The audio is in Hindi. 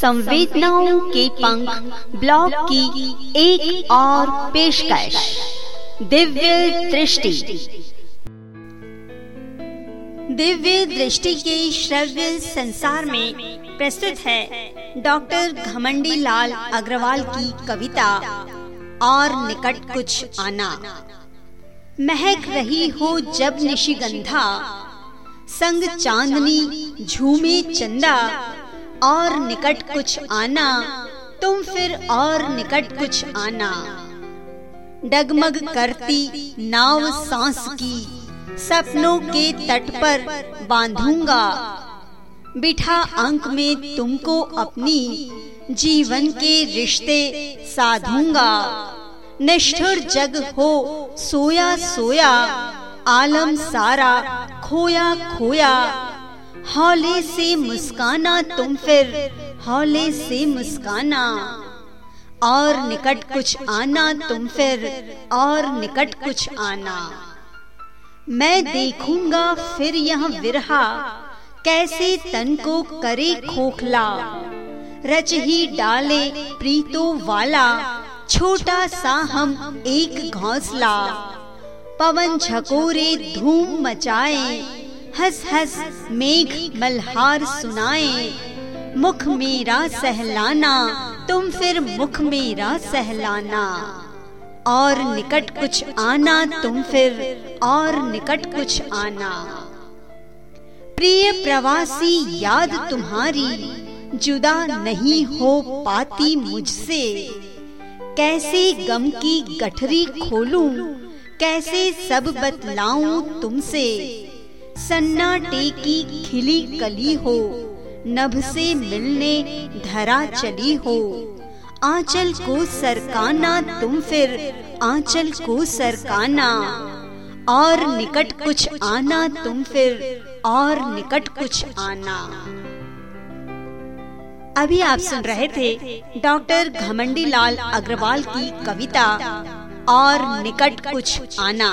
संवेदनाओं के पंख ब्लॉग की एक और पेशकश। दिव्य दृष्टि। दिव्य दृष्टि के श्रव्य संसार में प्रस्तुत है डॉक्टर घमंडी लाल अग्रवाल की कविता, और निकट कुछ आना। महक रही हो जब निशिगंधा, संग चांदनी झूमे चंदा और निकट कुछ आना, तुम फिर और निकट कुछ आना। डगमग करती, नाव सांस की, सपनों के तट पर बांधूँगा। बिठा अंक में तुमको अपनी, जीवन के रिश्ते साधूँगा। निष्ठुर जग हो, सोया सोया, आलम सारा खोया खोया हौले से मुस्काना तुम फिर, हौले से मुस्काना। और निकट कुछ आना तुम फिर, और निकट कुछ आना। मैं देखूँगा फिर यह विरहा, कैसे तन को करे खोखला। रच ही डाले प्रीतो वाला, छोटा सा हम एक घोंसला। पवन झकोरे धूम मचाए हंस हंस मेघ मल्हार सुनाए। मुख मेरा सहलाना, तुम फिर मुख मेरा सहलाना। और निकट कुछ आना, तुम फिर और निकट कुछ आना। प्रिय प्रवासी, याद तुम्हारी, जुदा नहीं हो पाती मुझसे। कैसे गम की गठरी खोलूं, कैसे सब बतलाऊं तुमसे। सन्नाटे की खिली कली हो, नभ से मिलने धरा चली हो। आंचल को सरकाना तुम फिर, आंचल को सरकाना। और निकट कुछ आना तुम फिर, और निकट कुछ आना। अभी आप सुन रहे थे डॉक्टर घमंडी लाल अग्रवाल की कविता, और निकट कुछ आना।